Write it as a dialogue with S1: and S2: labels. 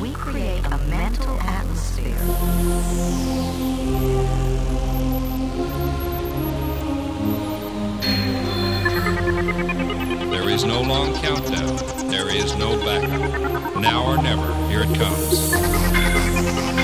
S1: we create a mental atmosphere.
S2: There is no long countdown. There is no backup. Now or never, here it comes.